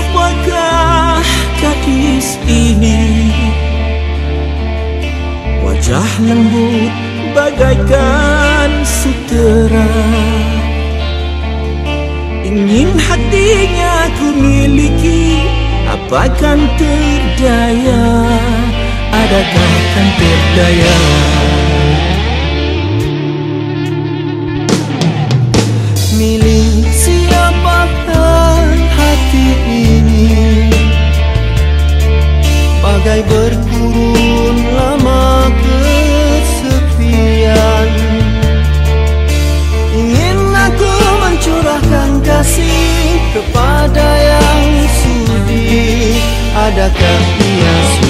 siapakah gadis ini? Wajah lembut bagaikan sutera. Ingin hatinya ku miliki Apakah kan terdaya? Adakah kan terdaya Adakah terdaya? Bagai berkurun lama kesepian. Ingin aku mencurahkan kasih kepada yang sudi. Adakah ia sudi